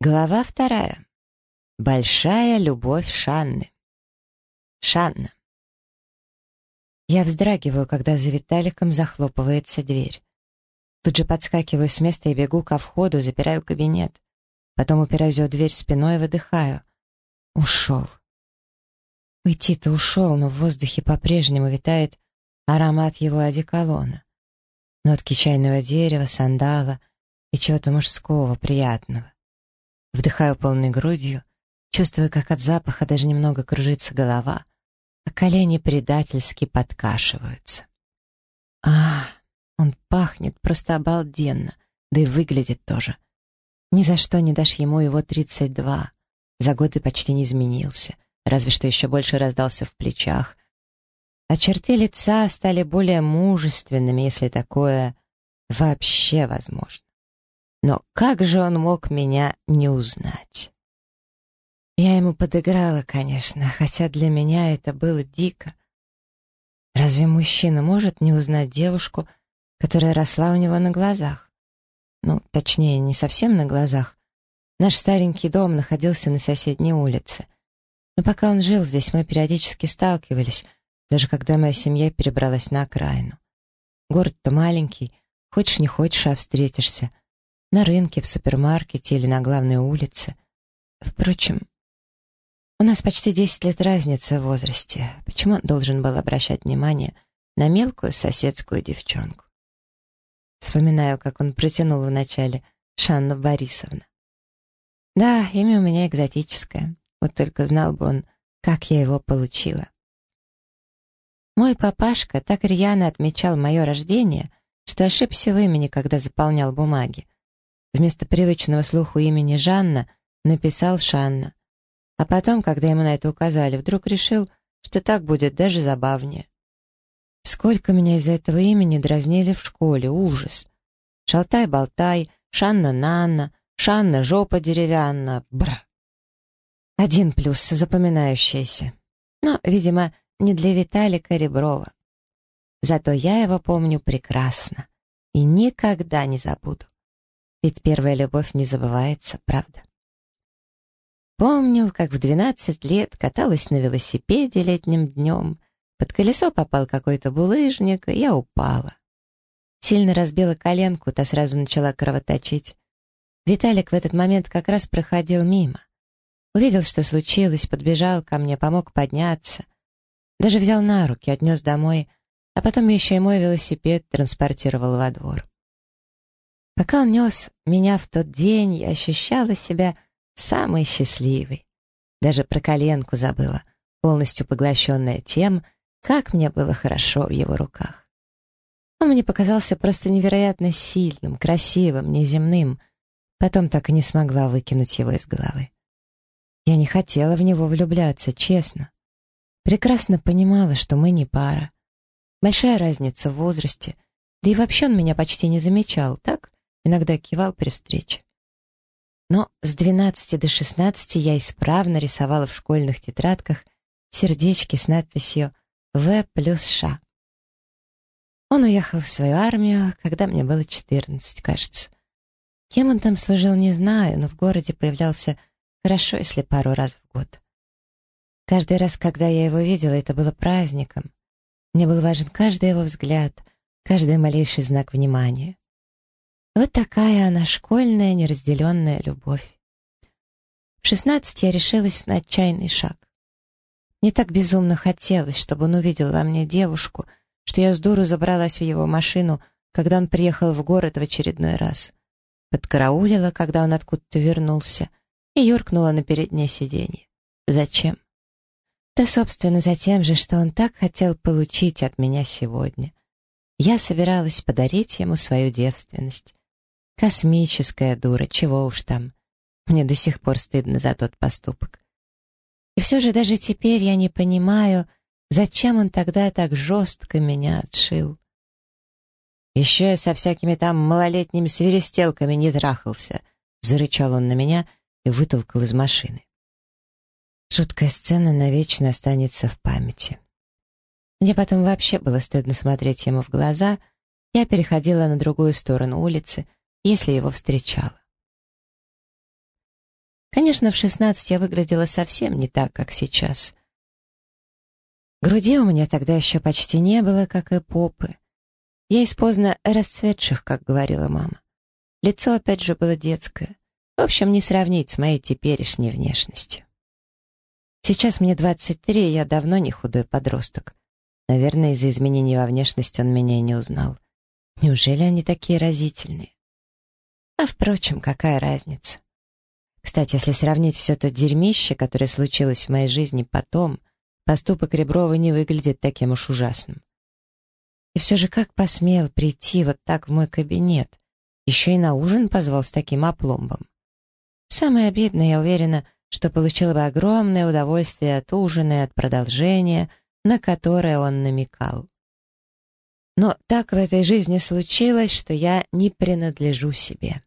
Глава вторая. Большая любовь Шанны. Шанна. Я вздрагиваю, когда за Виталиком захлопывается дверь. Тут же подскакиваю с места и бегу ко входу, запираю кабинет. Потом упираюсь в дверь спиной и выдыхаю. Ушел. Уйти-то ушел, но в воздухе по-прежнему витает аромат его одеколона. Нотки чайного дерева, сандала и чего-то мужского, приятного. Вдыхаю полной грудью, чувствую, как от запаха даже немного кружится голова, а колени предательски подкашиваются. А, он пахнет просто обалденно, да и выглядит тоже. Ни за что не дашь ему его 32. За годы почти не изменился, разве что еще больше раздался в плечах. А черты лица стали более мужественными, если такое вообще возможно. Но как же он мог меня не узнать? Я ему подыграла, конечно, хотя для меня это было дико. Разве мужчина может не узнать девушку, которая росла у него на глазах? Ну, точнее, не совсем на глазах. Наш старенький дом находился на соседней улице. Но пока он жил здесь, мы периодически сталкивались, даже когда моя семья перебралась на окраину. Город-то маленький, хочешь не хочешь, а встретишься — на рынке, в супермаркете или на главной улице. Впрочем, у нас почти 10 лет разницы в возрасте. Почему он должен был обращать внимание на мелкую соседскую девчонку? Вспоминаю, как он протянул вначале Шанна Борисовна. Да, имя у меня экзотическое. Вот только знал бы он, как я его получила. Мой папашка так рьяно отмечал мое рождение, что ошибся в имени, когда заполнял бумаги. Вместо привычного слуху имени Жанна написал Шанна. А потом, когда ему на это указали, вдруг решил, что так будет даже забавнее. Сколько меня из-за этого имени дразнили в школе, ужас. Шалтай-болтай, Шанна-нанна, Шанна-жопа деревянна, бр. Один плюс, запоминающийся. Но, видимо, не для Виталика Реброва. Зато я его помню прекрасно и никогда не забуду. Ведь первая любовь не забывается, правда? Помню, как в 12 лет каталась на велосипеде летним днем. Под колесо попал какой-то булыжник, и я упала. Сильно разбила коленку, та сразу начала кровоточить. Виталик в этот момент как раз проходил мимо. Увидел, что случилось, подбежал ко мне, помог подняться. Даже взял на руки, отнес домой, а потом еще и мой велосипед транспортировал во двор. Пока он нес меня в тот день, я ощущала себя самой счастливой. Даже про коленку забыла, полностью поглощенная тем, как мне было хорошо в его руках. Он мне показался просто невероятно сильным, красивым, неземным. Потом так и не смогла выкинуть его из головы. Я не хотела в него влюбляться, честно. Прекрасно понимала, что мы не пара. Большая разница в возрасте, да и вообще он меня почти не замечал, так? Иногда кивал при встрече. Но с 12 до 16 я исправно рисовала в школьных тетрадках сердечки с надписью «В плюс Ш». Он уехал в свою армию, когда мне было 14, кажется. Кем он там служил, не знаю, но в городе появлялся хорошо, если пару раз в год. Каждый раз, когда я его видела, это было праздником. Мне был важен каждый его взгляд, каждый малейший знак внимания. Вот такая она, школьная неразделенная любовь. В шестнадцать я решилась на отчаянный шаг. Мне так безумно хотелось, чтобы он увидел во мне девушку, что я с дуру забралась в его машину, когда он приехал в город в очередной раз. Подкараулила, когда он откуда-то вернулся, и юркнула на переднее сиденье. Зачем? Да, собственно, за тем же, что он так хотел получить от меня сегодня. Я собиралась подарить ему свою девственность. Космическая дура, чего уж там. Мне до сих пор стыдно за тот поступок. И все же даже теперь я не понимаю, зачем он тогда так жестко меня отшил. Еще я со всякими там малолетними свиристелками не трахался, зарычал он на меня и вытолкал из машины. Жуткая сцена навечно останется в памяти. Мне потом вообще было стыдно смотреть ему в глаза. Я переходила на другую сторону улицы — если его встречала. Конечно, в 16 я выглядела совсем не так, как сейчас. Груди у меня тогда еще почти не было, как и попы. Я из поздно расцветших, как говорила мама. Лицо опять же было детское. В общем, не сравнить с моей теперешней внешностью. Сейчас мне 23, и я давно не худой подросток. Наверное, из-за изменений во внешности он меня не узнал. Неужели они такие разительные? А впрочем, какая разница? Кстати, если сравнить все то дерьмище, которое случилось в моей жизни потом, поступок Реброва не выглядит таким уж ужасным. И все же как посмел прийти вот так в мой кабинет? Еще и на ужин позвал с таким опломбом. Самое обидное, я уверена, что получил бы огромное удовольствие от ужина и от продолжения, на которое он намекал. Но так в этой жизни случилось, что я не принадлежу себе.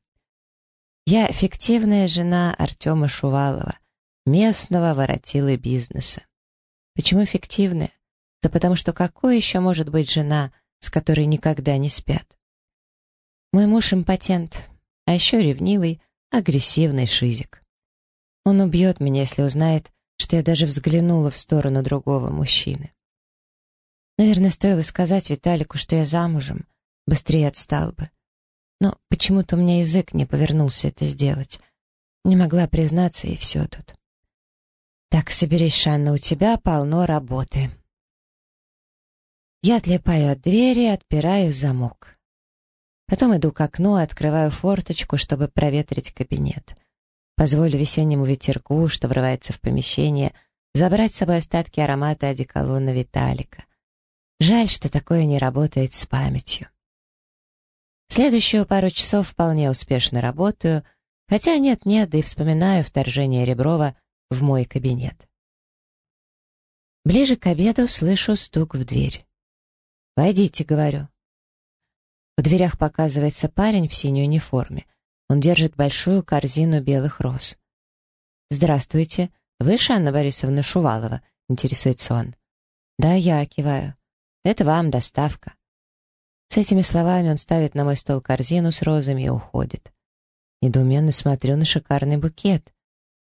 Я фиктивная жена Артема Шувалова, местного воротилы бизнеса. Почему фиктивная? Да потому что какой еще может быть жена, с которой никогда не спят? Мой муж импотент, а еще ревнивый, агрессивный шизик. Он убьет меня, если узнает, что я даже взглянула в сторону другого мужчины. Наверное, стоило сказать Виталику, что я замужем, быстрее отстал бы. Но почему-то у меня язык не повернулся это сделать. Не могла признаться, и все тут. Так, соберись, Шанна, у тебя полно работы. Я отлипаю от двери, отпираю замок. Потом иду к окну, открываю форточку, чтобы проветрить кабинет. Позволю весеннему ветерку, что врывается в помещение, забрать с собой остатки аромата одеколона Виталика. Жаль, что такое не работает с памятью. Следующую пару часов вполне успешно работаю, хотя нет-нет, да и вспоминаю вторжение Реброва в мой кабинет. Ближе к обеду слышу стук в дверь. «Войдите», — говорю. В дверях показывается парень в синей униформе. Он держит большую корзину белых роз. «Здравствуйте, вы Шанна Борисовна Шувалова?» — интересуется он. «Да, я киваю. Это вам доставка». С этими словами он ставит на мой стол корзину с розами и уходит. Недоуменно смотрю на шикарный букет.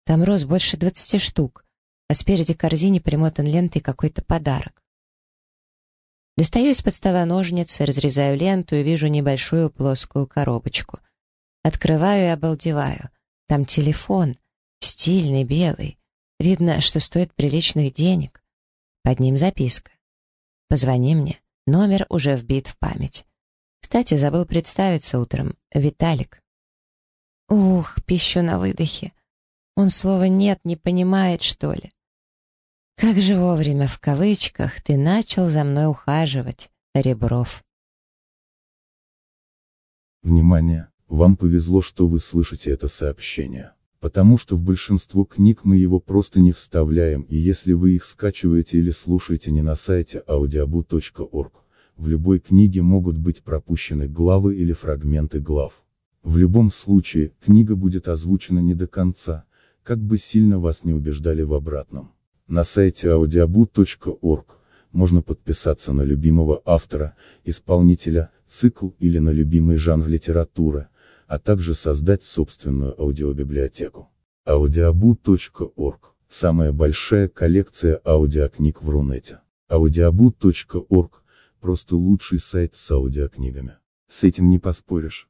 Там роз больше двадцати штук, а спереди корзине примотан лентой какой-то подарок. Достаю из-под стола ножницы, разрезаю ленту и вижу небольшую плоскую коробочку. Открываю и обалдеваю. Там телефон, стильный, белый. Видно, что стоит приличных денег. Под ним записка. «Позвони мне, Номер уже вбит в память. Кстати, забыл представиться утром. Виталик. Ух, пищу на выдохе. Он слова «нет» не понимает, что ли? Как же вовремя, в кавычках, ты начал за мной ухаживать, Ребров. Внимание! Вам повезло, что вы слышите это сообщение. Потому что в большинство книг мы его просто не вставляем, и если вы их скачиваете или слушаете не на сайте audiobu.org, в любой книге могут быть пропущены главы или фрагменты глав. В любом случае, книга будет озвучена не до конца, как бы сильно вас не убеждали в обратном. На сайте audiobu.org можно подписаться на любимого автора, исполнителя, цикл или на любимый жанр литературы, а также создать собственную аудиобиблиотеку. audiobu.org – самая большая коллекция аудиокниг в Рунете. audiobu.org – просто лучший сайт с аудиокнигами. С этим не поспоришь.